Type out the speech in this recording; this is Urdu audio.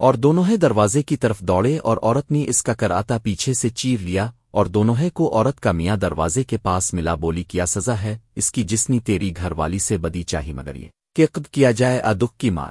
اور دونوں دروازے کی طرف دوڑے اور عورت نے اس کا کراتا پیچھے سے چیر لیا اور دونوں کو عورت کا میاں دروازے کے پاس ملا بولی، کیا سزا ہے؟ اس کی جسنی تیری گھر والی سے بدی چاہی مگر یہ کہ قد کیا جائے ادک کی مار؟